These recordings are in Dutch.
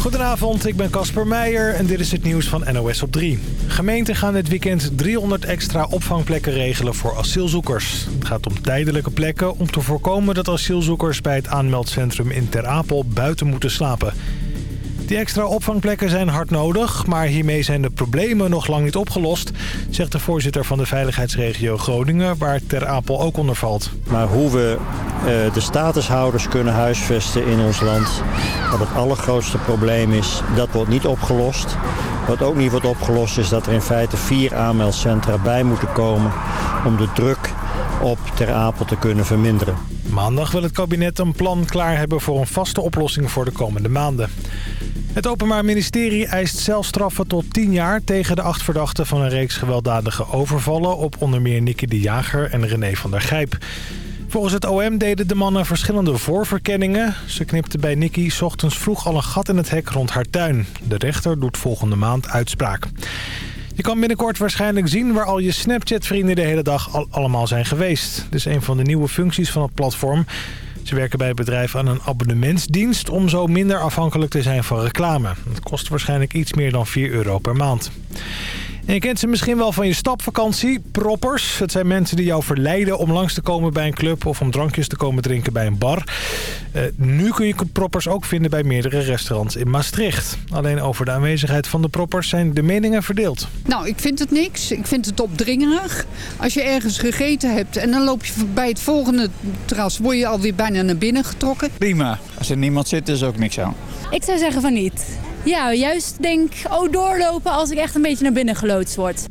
Goedenavond, ik ben Casper Meijer en dit is het nieuws van NOS op 3. Gemeenten gaan dit weekend 300 extra opvangplekken regelen voor asielzoekers. Het gaat om tijdelijke plekken om te voorkomen dat asielzoekers bij het aanmeldcentrum in Ter Apel buiten moeten slapen. Die extra opvangplekken zijn hard nodig, maar hiermee zijn de problemen nog lang niet opgelost, zegt de voorzitter van de veiligheidsregio Groningen, waar Ter Apel ook onder valt. Maar hoe we uh, de statushouders kunnen huisvesten in ons land, wat het allergrootste probleem is, dat wordt niet opgelost. Wat ook niet wordt opgelost is dat er in feite vier aanmeldcentra bij moeten komen om de druk op Ter Apel te kunnen verminderen. Maandag wil het kabinet een plan klaar hebben voor een vaste oplossing voor de komende maanden. Het Openbaar Ministerie eist celstraffen tot 10 jaar tegen de acht verdachten van een reeks gewelddadige overvallen op onder meer Nicky de Jager en René van der Gijp. Volgens het OM deden de mannen verschillende voorverkenningen. Ze knipte bij Nicky ochtends vroeg al een gat in het hek rond haar tuin. De rechter doet volgende maand uitspraak. Je kan binnenkort waarschijnlijk zien waar al je Snapchat-vrienden de hele dag al allemaal zijn geweest. Dit is een van de nieuwe functies van het platform. Werken bij het bedrijf aan een abonnementsdienst om zo minder afhankelijk te zijn van reclame. Het kost waarschijnlijk iets meer dan 4 euro per maand. En je kent ze misschien wel van je stapvakantie, proppers. Het zijn mensen die jou verleiden om langs te komen bij een club... of om drankjes te komen drinken bij een bar. Uh, nu kun je proppers ook vinden bij meerdere restaurants in Maastricht. Alleen over de aanwezigheid van de proppers zijn de meningen verdeeld. Nou, ik vind het niks. Ik vind het opdringerig. Als je ergens gegeten hebt en dan loop je bij het volgende terras... word je alweer bijna naar binnen getrokken. Prima. Als er niemand zit, is ook niks aan. Ik zou zeggen van niet. Ja, juist denk, oh doorlopen als ik echt een beetje naar binnen geloodst word.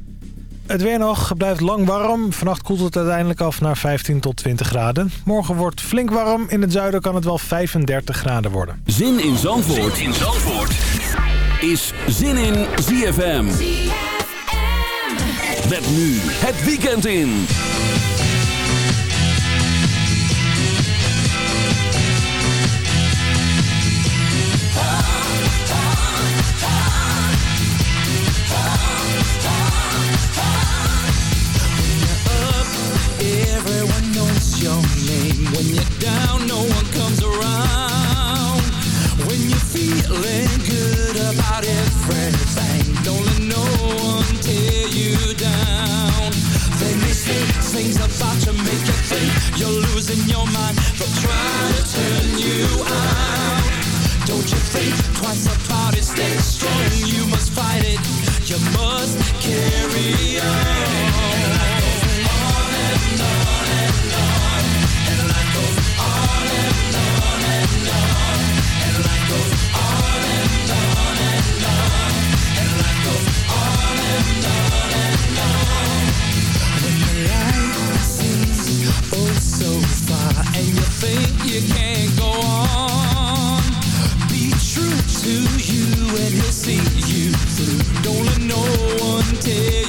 Het weer nog blijft lang warm. Vannacht koelt het uiteindelijk af naar 15 tot 20 graden. Morgen wordt flink warm. In het zuiden kan het wel 35 graden worden. Zin in Zandvoort, zin in Zandvoort. is Zin in ZFM. ZFM. Met nu het weekend in. Say things about to make you think you're losing your mind, try to turn you out. Don't you think twice about it? Stay strong, you must fight it. You must carry on. take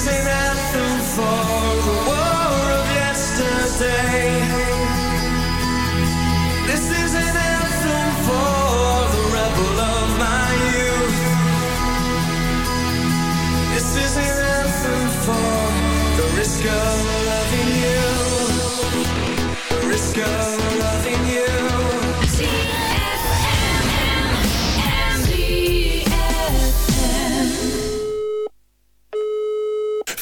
is an anthem for the war of yesterday. This is an anthem for the rebel of my youth. This is an anthem for the risk of loving you. The risk of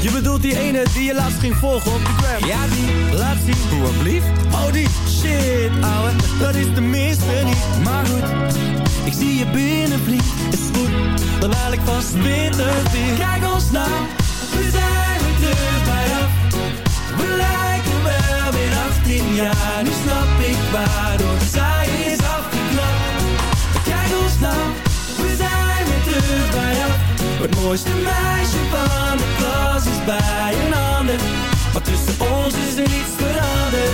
Je bedoelt die ene die je laatst ging volgen op de gram. Ja die, laat zien, hoe blief Oh die, shit ouwe, dat is de minste niet. Maar goed, ik zie je binnen vriend Is goed, dan haal ik vast 20 bier Kijk ons nou, we zijn weer terug bij af. We lijken wel weer 18 jaar, nu snap ik waardoor zij is afgeknapt. Kijk ons nou, we zijn weer terug bij jou. Het mooiste meisje van de klas is bij een ander. Maar tussen ons is er niets veranderd.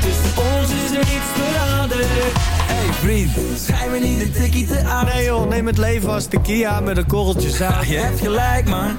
Tussen ons is er niets veranderd. Hey vriend, schijn me niet een tikkie te aan. Nee joh, neem het leven als tequila met een korreltje zout. je hebt gelijk man,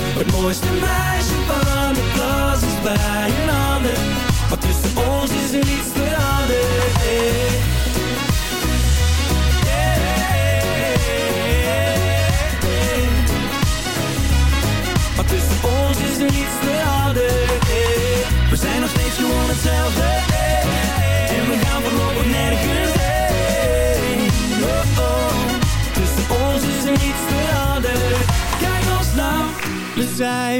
Het mooiste meisje van de klas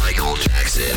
Michael Jackson.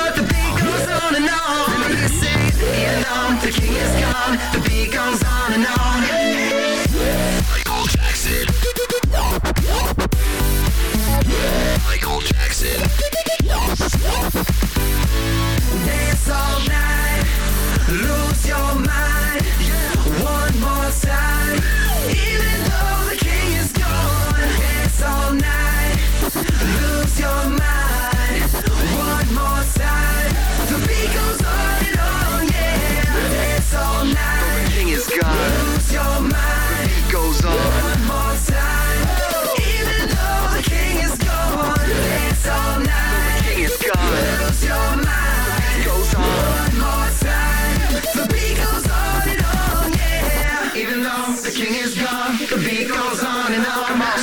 king is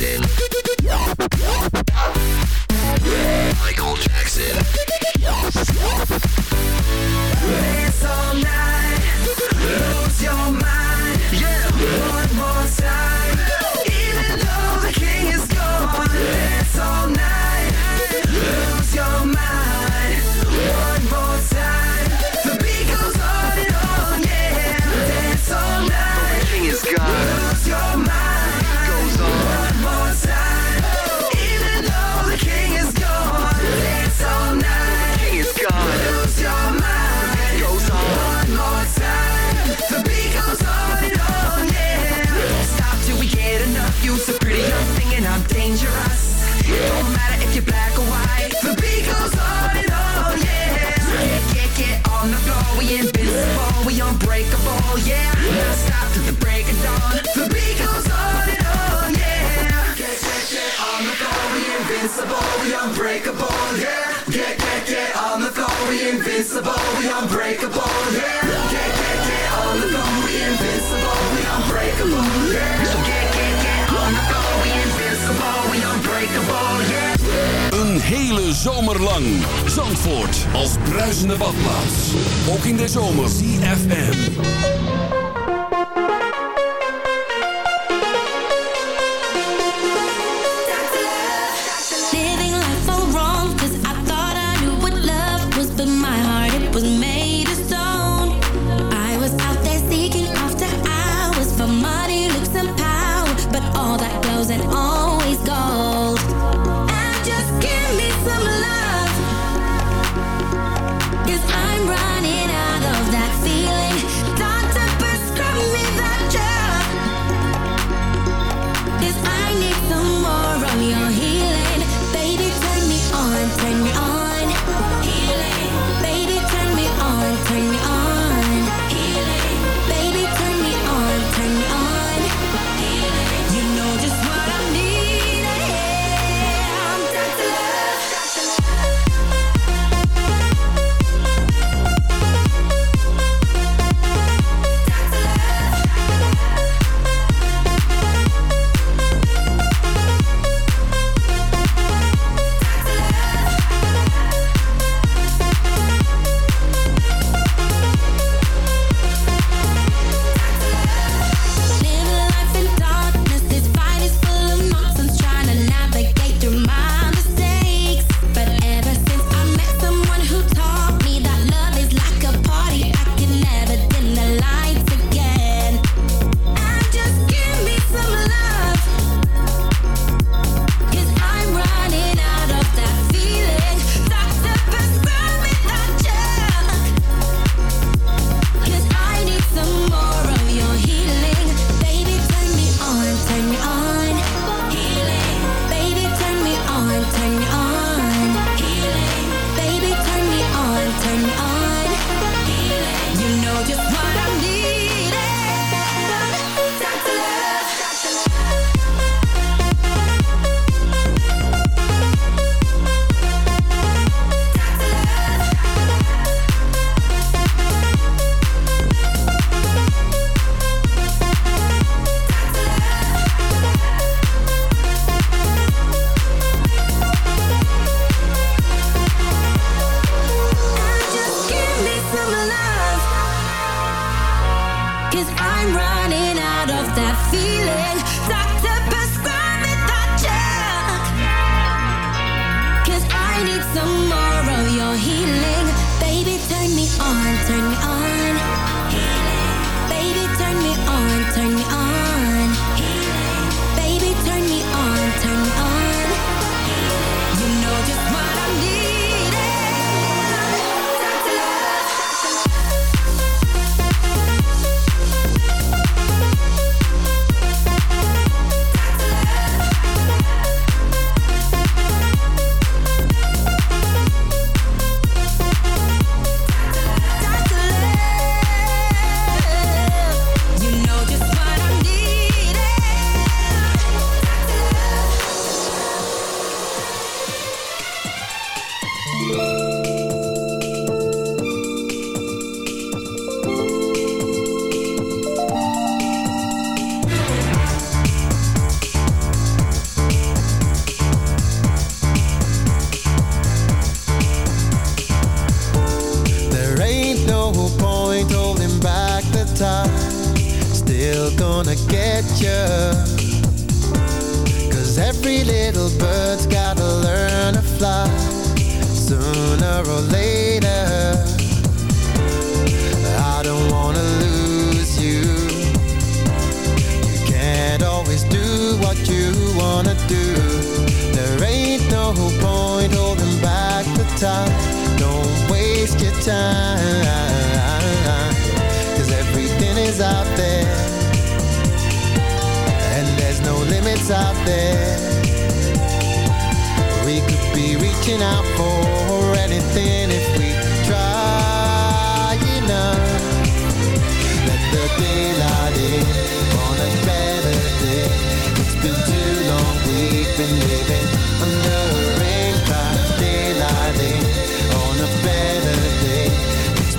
Jackson. Michael Jackson. It's all now.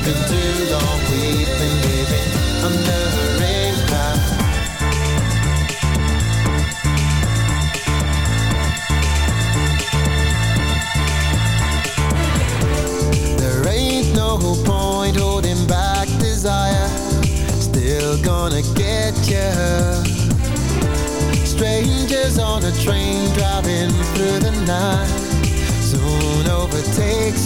been we've been living under a cloud. There ain't no point holding back desire, still gonna get you. Strangers on a train driving through the night, soon overtakes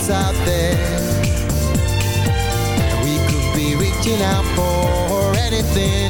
that's out there. We could be reaching out for anything.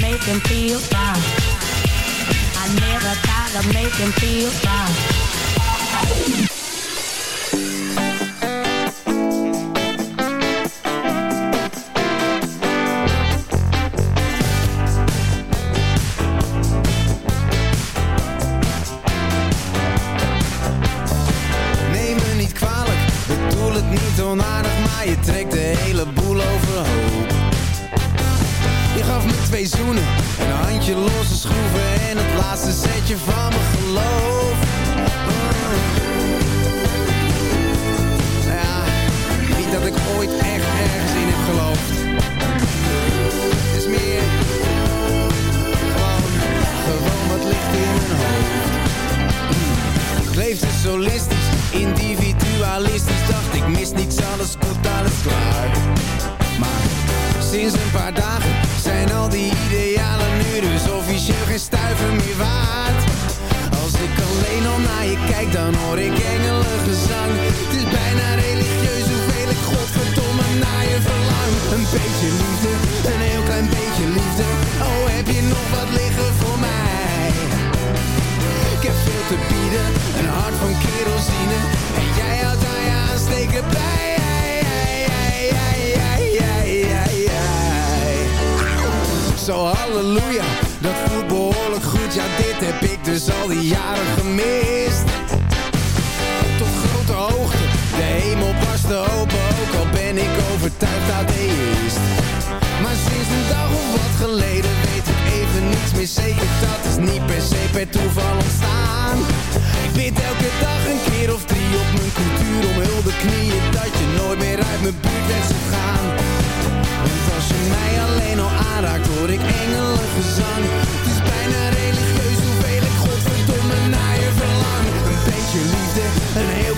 make him feel down. I never thought of making feel down.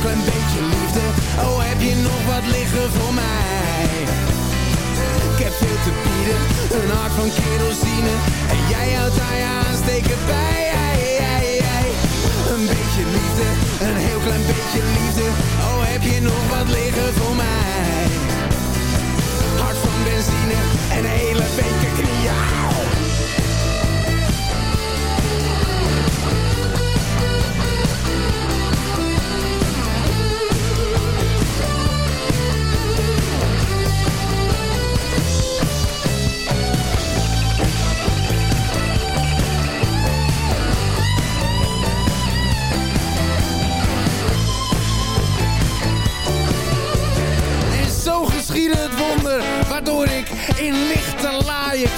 een klein beetje liefde Oh, heb je nog wat liggen voor mij? Ik heb veel te bieden, een hart van kerosine En jij houdt daar je aansteken bij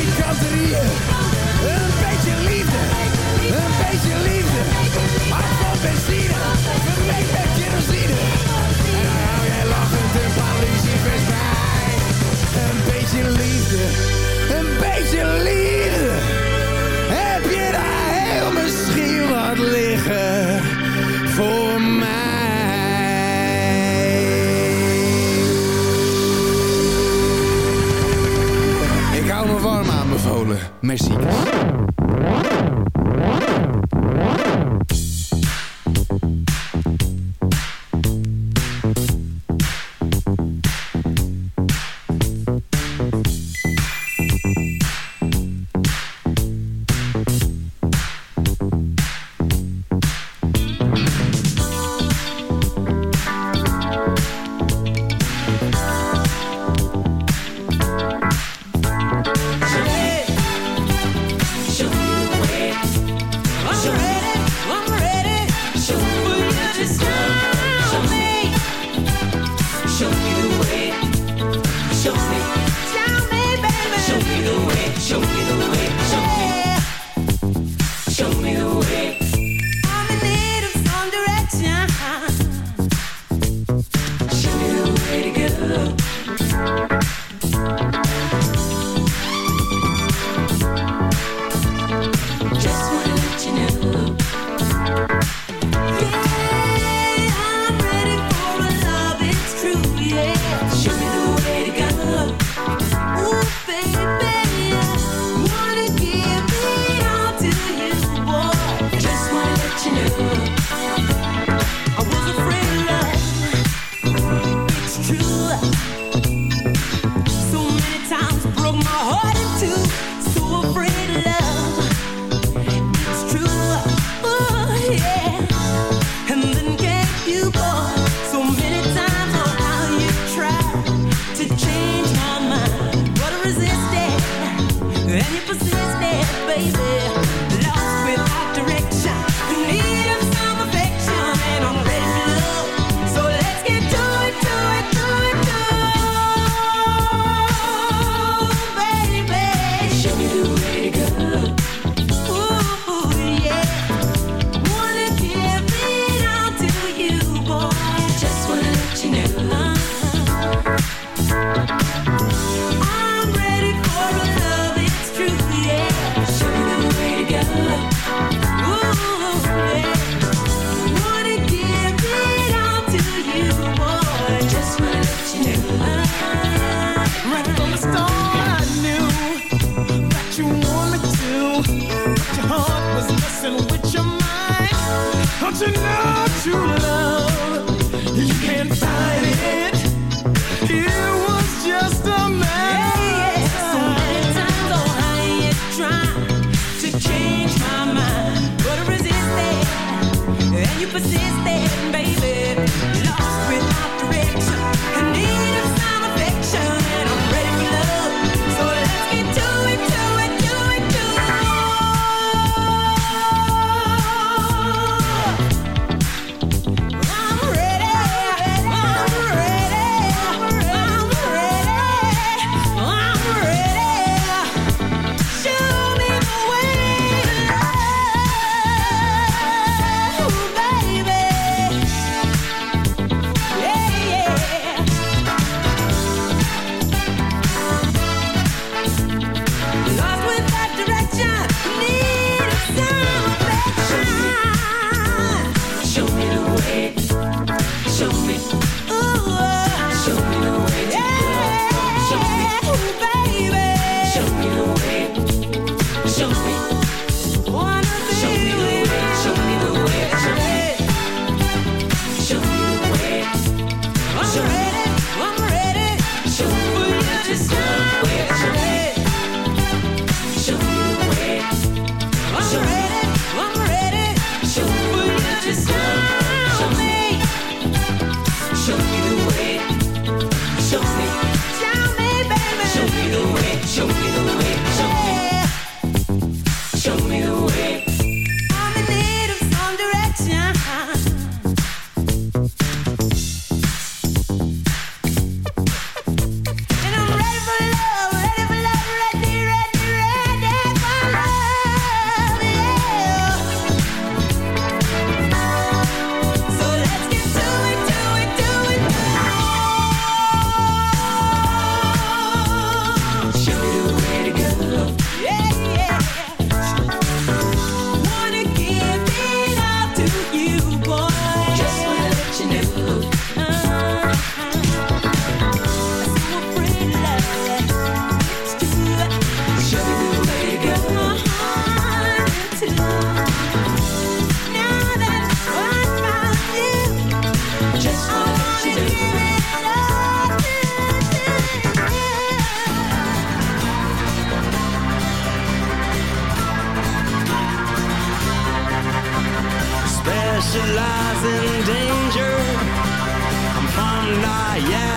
me cansaria lies in danger. I'm from I am.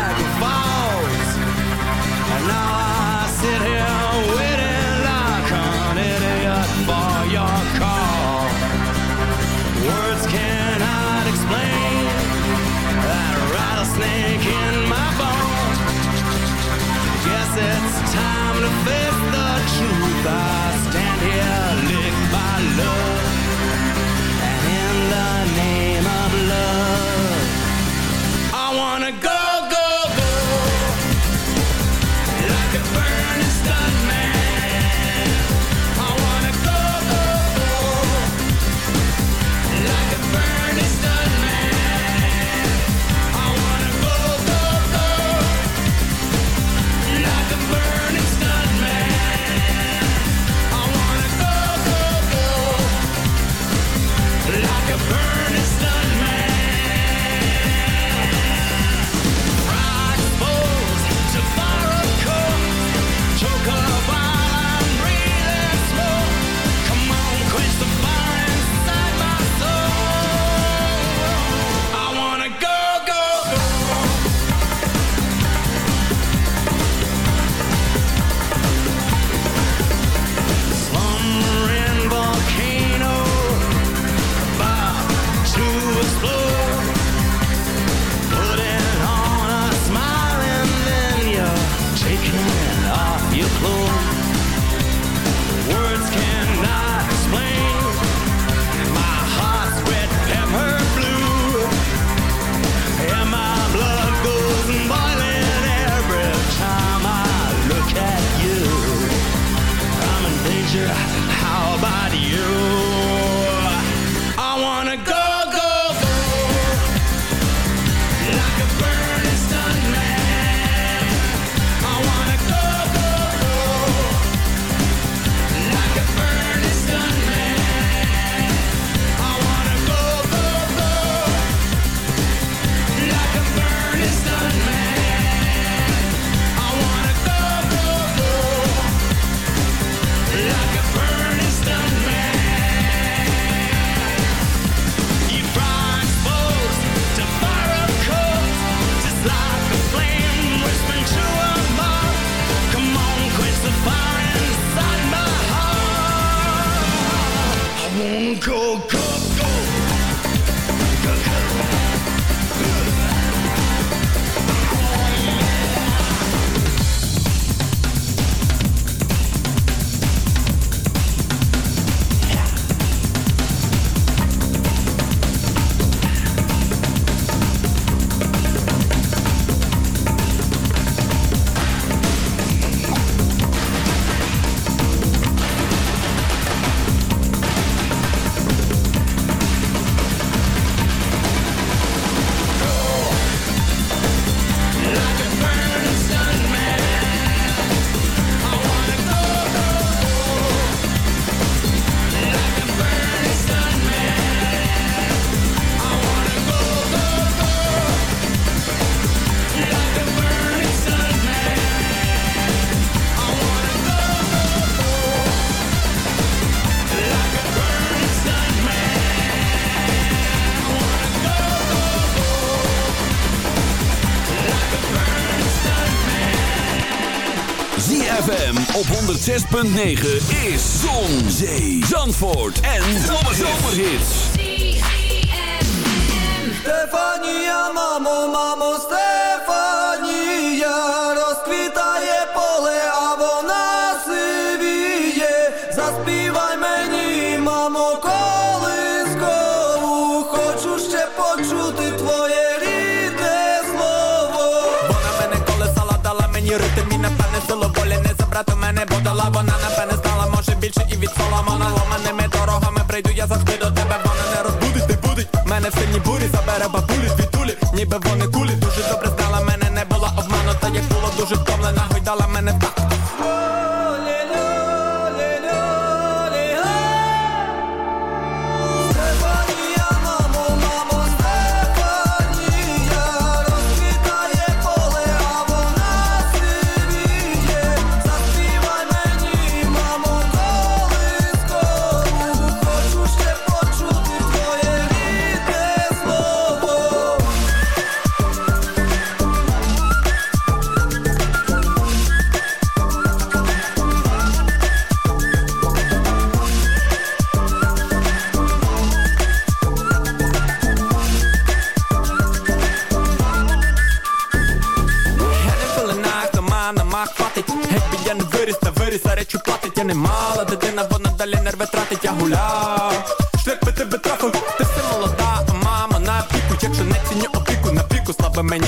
106.9 is Zon, Zee, Zandvoort en Zomerhits. Stefania, mamo, mamo, Stefania. від саламана ламаними дорогами прийду, я завжди до тебе, вона не розбудить, не будить. Мене в синій бурі, забере бабулі, звітулі, ніби вони кулі, дуже добре знала мене, не була обману, та як було дуже втомлена, гойдала мене так ще немало Дитина, вона далі нерви тратить, я гуляв Шлях тебе трафив, ти все молода. А Мама на піку, якщо не ціню опіку. На піку, слабе мені